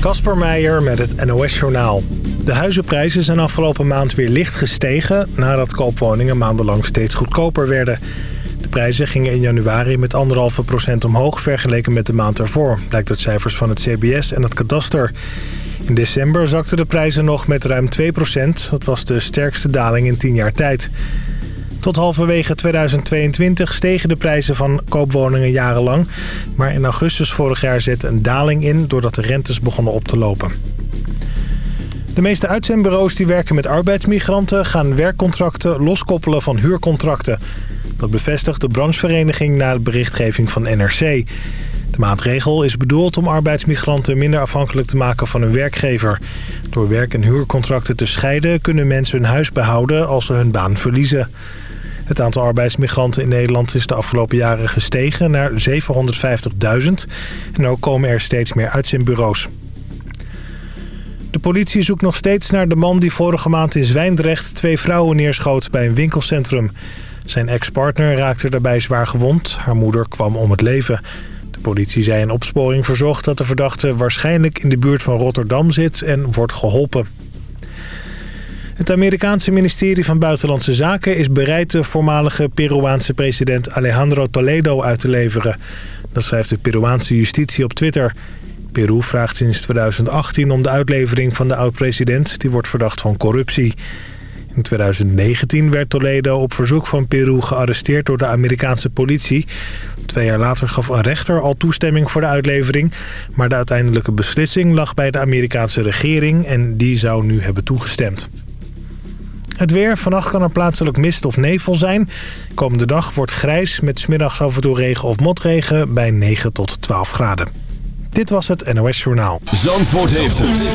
Kasper Meijer met het NOS-journaal. De huizenprijzen zijn afgelopen maand weer licht gestegen... nadat koopwoningen maandenlang steeds goedkoper werden. De prijzen gingen in januari met 1,5% omhoog... vergeleken met de maand ervoor, blijkt uit cijfers van het CBS en het kadaster. In december zakten de prijzen nog met ruim 2%. Dat was de sterkste daling in 10 jaar tijd. Tot halverwege 2022 stegen de prijzen van koopwoningen jarenlang. Maar in augustus vorig jaar zette een daling in doordat de rentes begonnen op te lopen. De meeste uitzendbureaus die werken met arbeidsmigranten gaan werkcontracten loskoppelen van huurcontracten. Dat bevestigt de branchevereniging na de berichtgeving van NRC. De maatregel is bedoeld om arbeidsmigranten minder afhankelijk te maken van hun werkgever. Door werk- en huurcontracten te scheiden kunnen mensen hun huis behouden als ze hun baan verliezen. Het aantal arbeidsmigranten in Nederland is de afgelopen jaren gestegen naar 750.000. En ook komen er steeds meer uitzendbureaus. De politie zoekt nog steeds naar de man die vorige maand in Zwijndrecht twee vrouwen neerschoot bij een winkelcentrum. Zijn ex-partner raakte daarbij zwaar gewond. Haar moeder kwam om het leven. De politie zei in opsporing verzocht dat de verdachte waarschijnlijk in de buurt van Rotterdam zit en wordt geholpen. Het Amerikaanse ministerie van Buitenlandse Zaken is bereid de voormalige Peruaanse president Alejandro Toledo uit te leveren. Dat schrijft de Peruaanse justitie op Twitter. Peru vraagt sinds 2018 om de uitlevering van de oud-president. Die wordt verdacht van corruptie. In 2019 werd Toledo op verzoek van Peru gearresteerd door de Amerikaanse politie. Twee jaar later gaf een rechter al toestemming voor de uitlevering. Maar de uiteindelijke beslissing lag bij de Amerikaanse regering en die zou nu hebben toegestemd. Het weer. Vannacht kan er plaatselijk mist of nevel zijn. Komende dag wordt grijs met smiddags af en toe regen of motregen bij 9 tot 12 graden. Dit was het NOS Journaal. Zandvoort heeft het.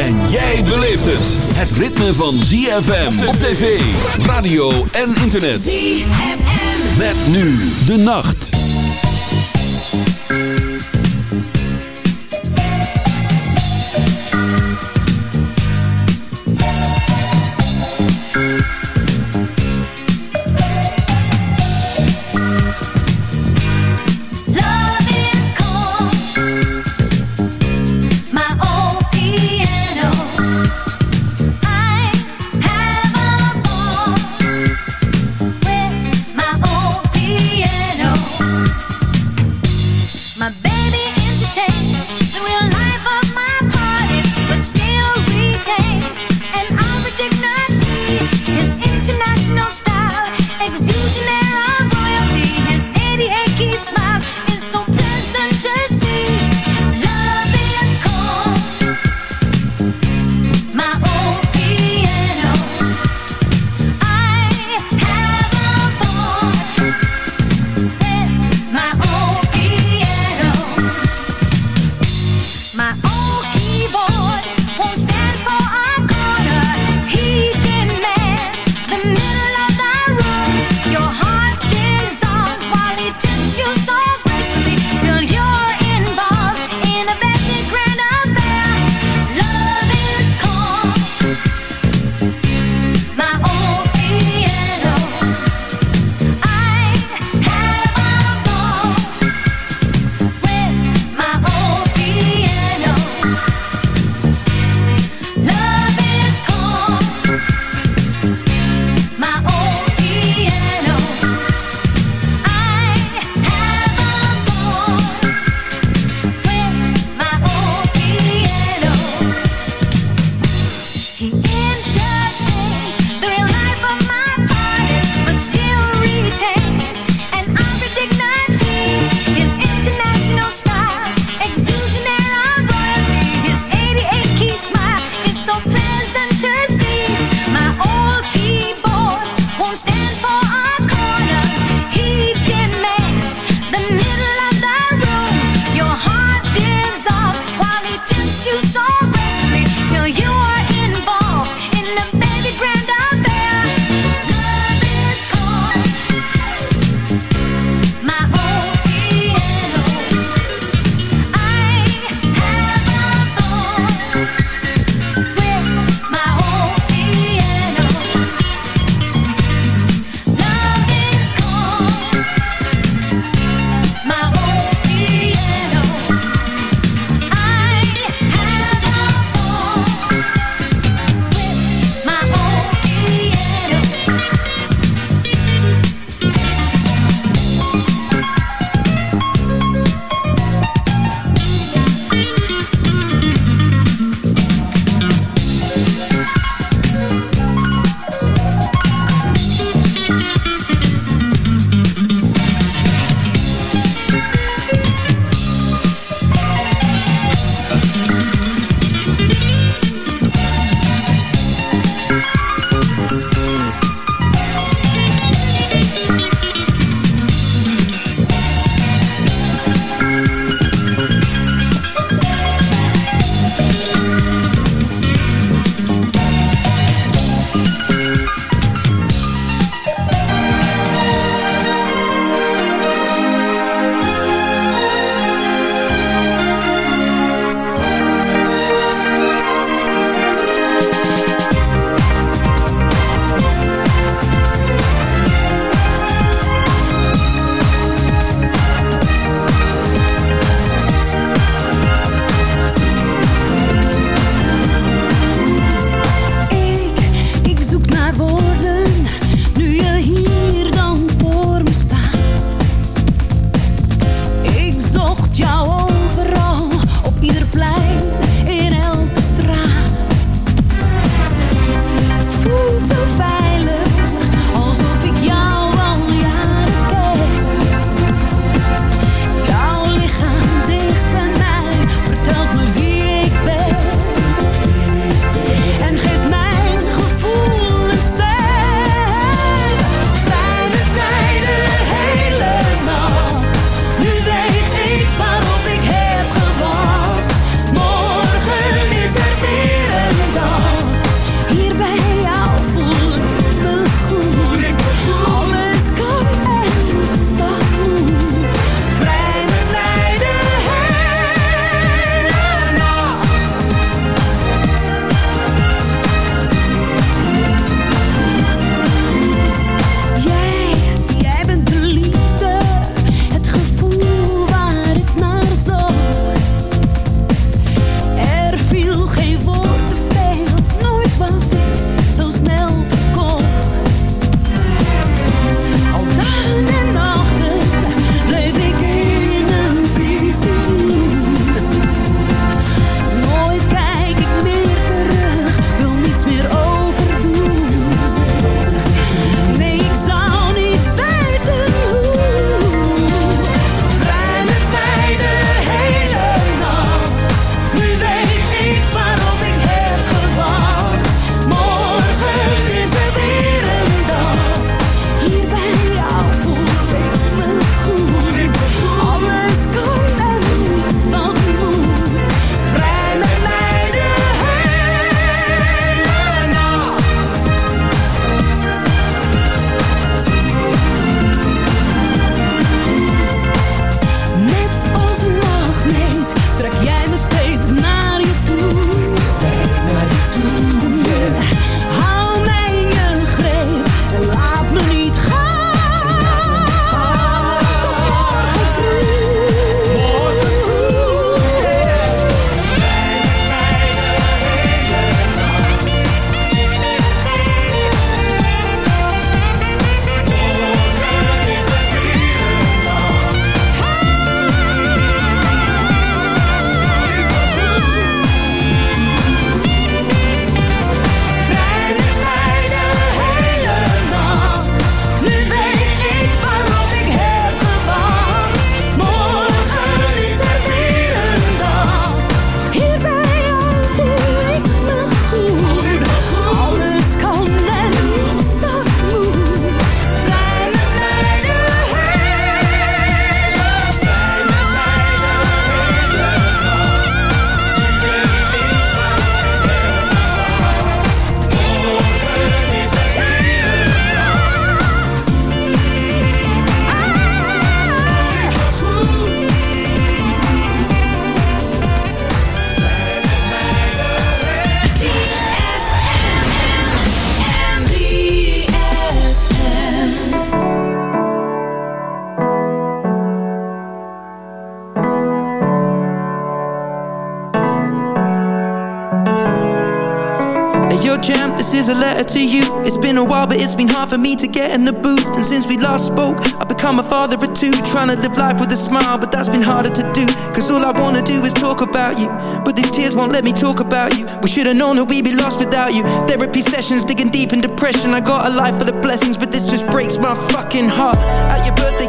En jij beleeft het. Het ritme van ZFM op tv, radio en internet. ZFM. Met nu de nacht. Been hard for me to get in the booth. And since we last spoke, I've become a father of two. Trying to live life with a smile, but that's been harder to do. Cause all I wanna do is talk about you. But these tears won't let me talk about you. We should've known that we'd be lost without you. Therapy sessions, digging deep in depression. I got a life full of blessings, but this just breaks my fucking heart. At your birthday,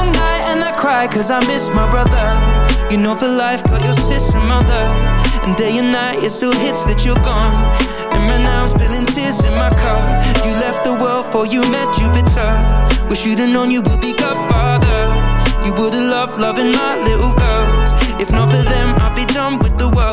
Cry cause I miss my brother. You know for life got your sister mother. And day and night it still hits that you're gone. And right now I'm spilling tears in my car You left the world for you met Jupiter Wish you'd have known you would be godfather You would've loved loving my little girls If not for them, I'd be done with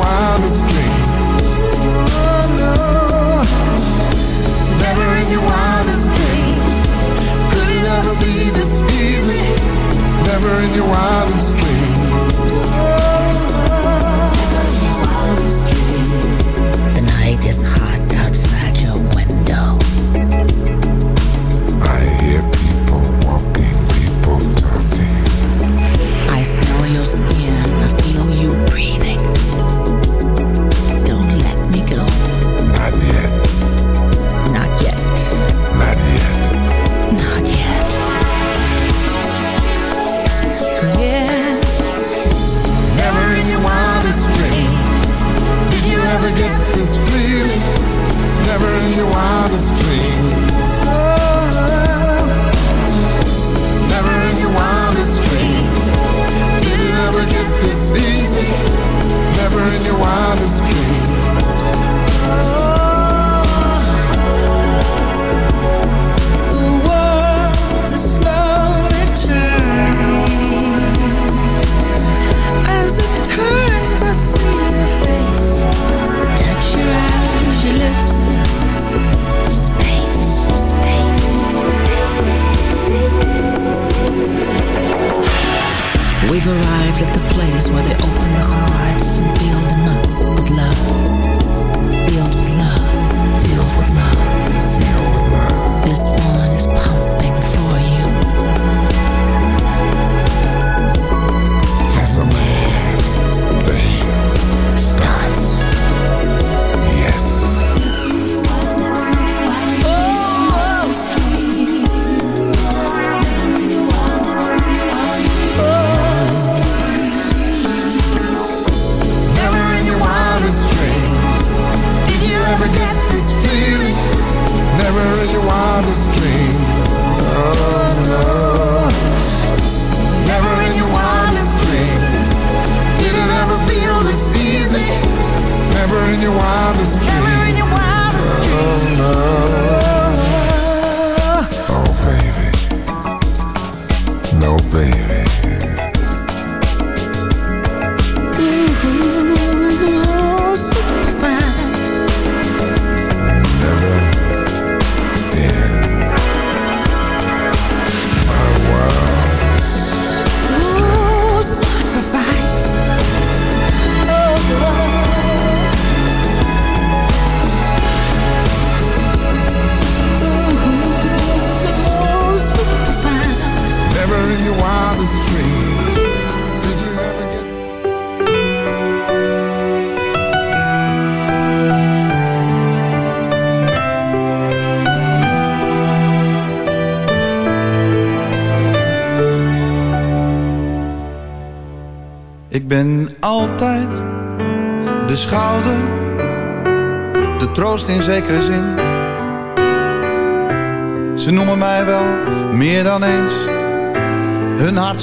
wildest dreams. Oh, no. Never in your wildest dreams. Could it ever be this easy? Never in your wildest dreams.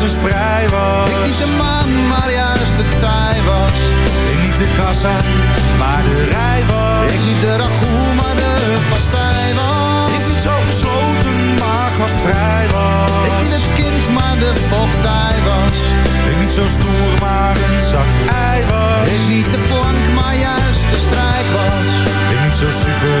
de sprei was. Ik niet de maan, maar juist de tij was. Ik niet de kassa, maar de rij was. Ik niet de ragout, maar de pastij was. Ik niet zo gesloten, maar gastvrij was. Ik niet het kind, maar de vochtdij was. Ik niet zo stoer, maar een zacht ei was. Ik niet de plank, maar juist de strijk was. Ik niet zo super,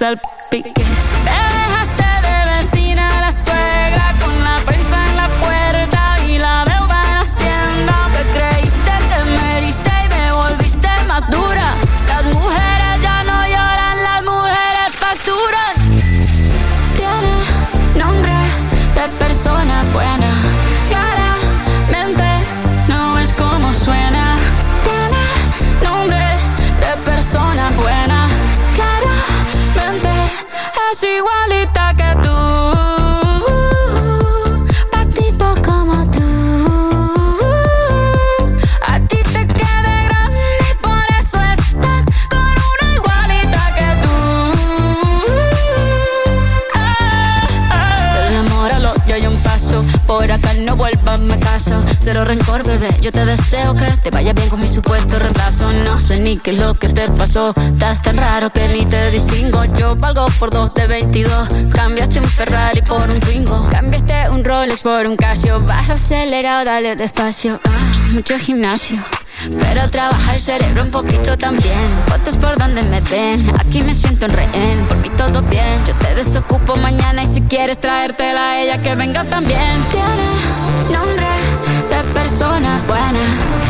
salpique. Por un casio, vas acelerado, dale despacio. Ah, mucho gimnasio, pero trabaja el cerebro un poquito también. Fotos por donde me ven, aquí me siento en rehén. Por mí todo bien, yo te desocupo mañana y si quieres traértela a ella que venga también. Tiene nombre de persona buena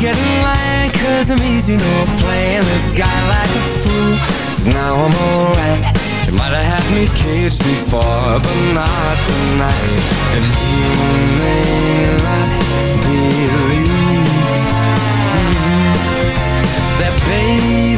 Girls get Cause I'm easy, no playing this guy like a fool. Now I'm alright. You might have had me caged before But not tonight. And you may not believe That baby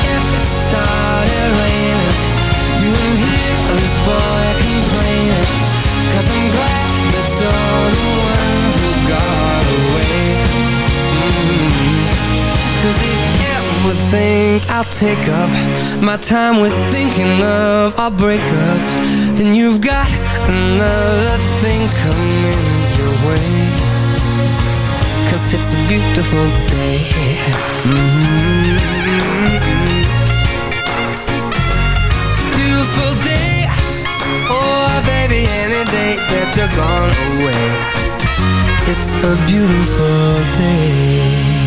I'll take up my time with thinking of our breakup, then you've got another thing coming your way. Cause it's a beautiful day. Mm -hmm. Beautiful day. Oh, baby, any day that you're gone away. It's a beautiful day.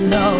Know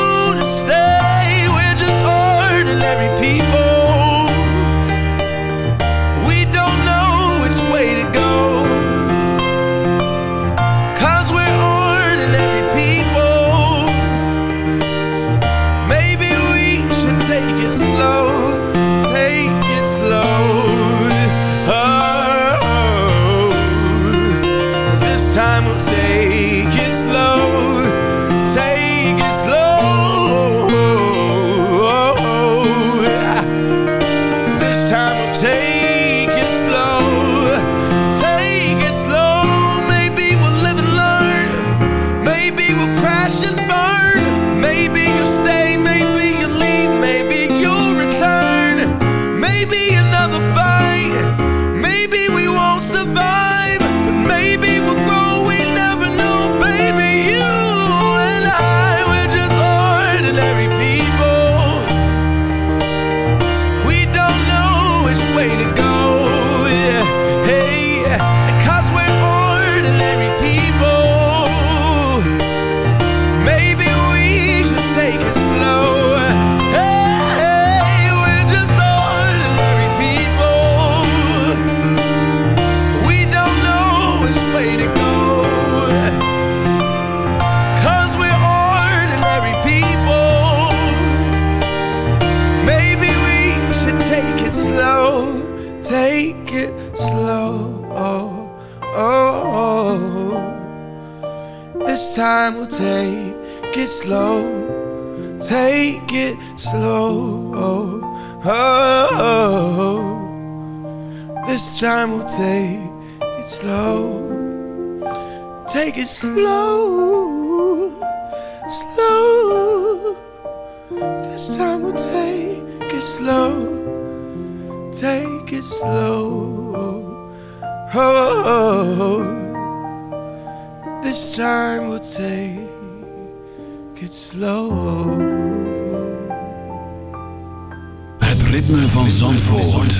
ordinary people. Take it slow. Het ritme van Zandvoort.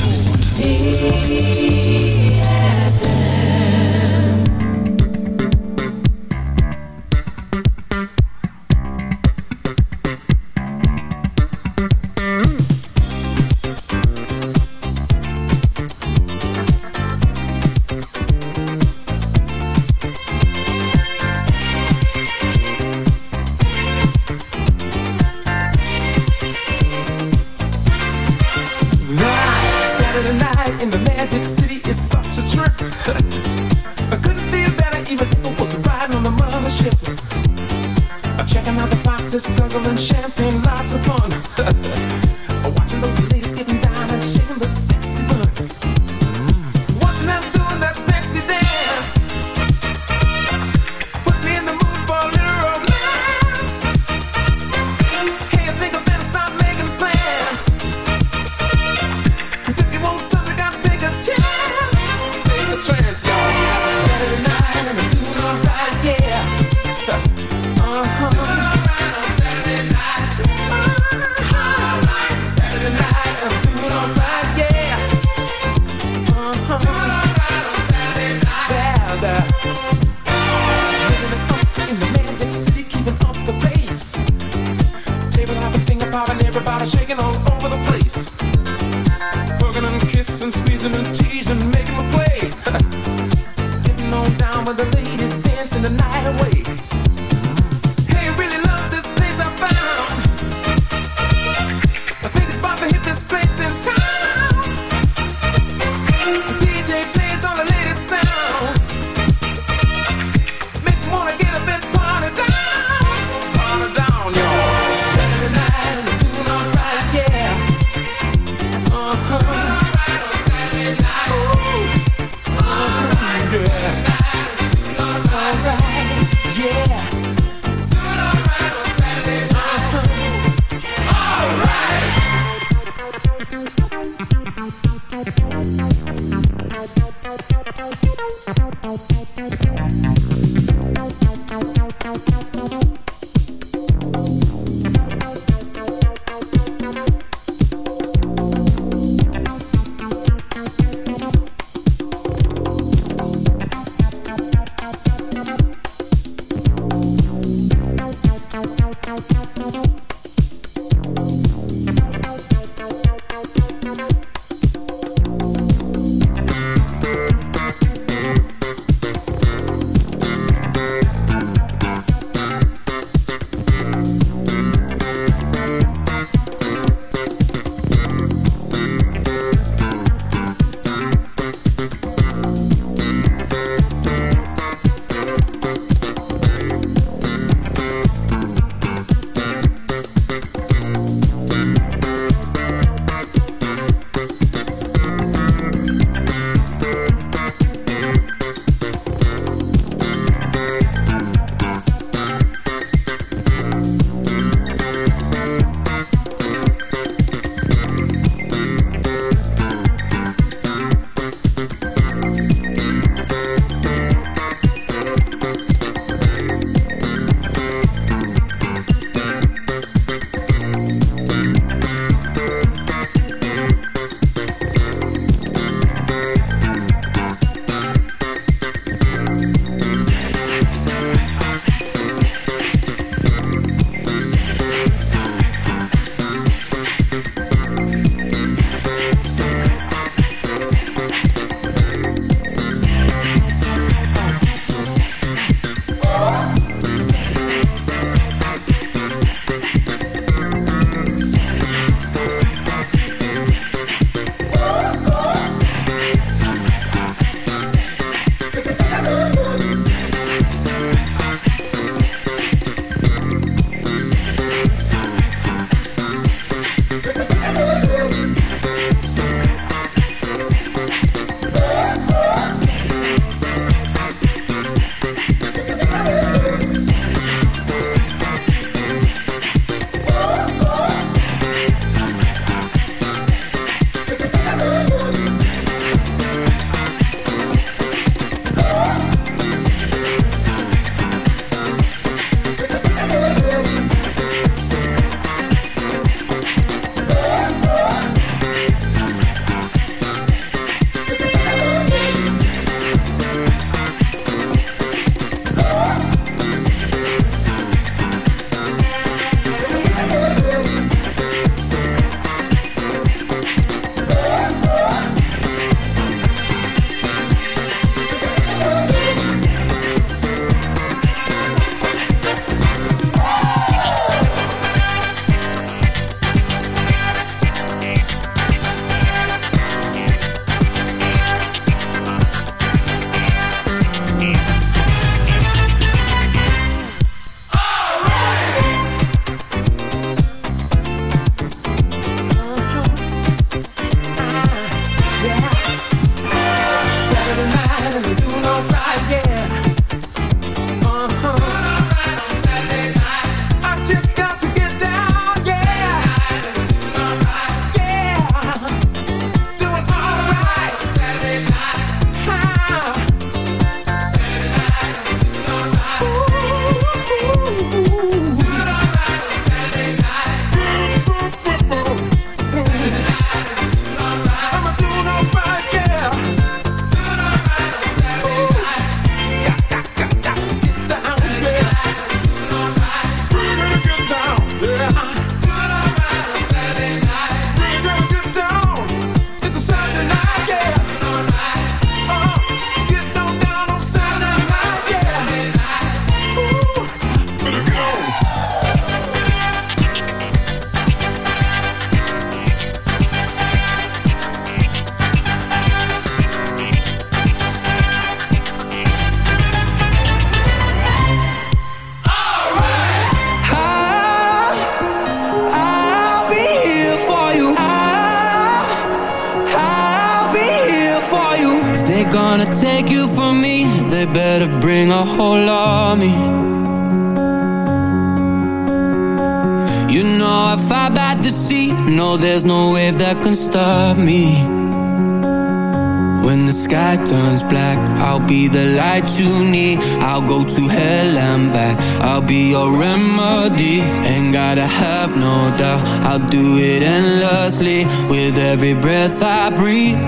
You need. I'll go to hell and back. I'll be your remedy. Ain't gotta have no doubt. I'll do it endlessly with every breath I breathe.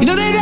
You know that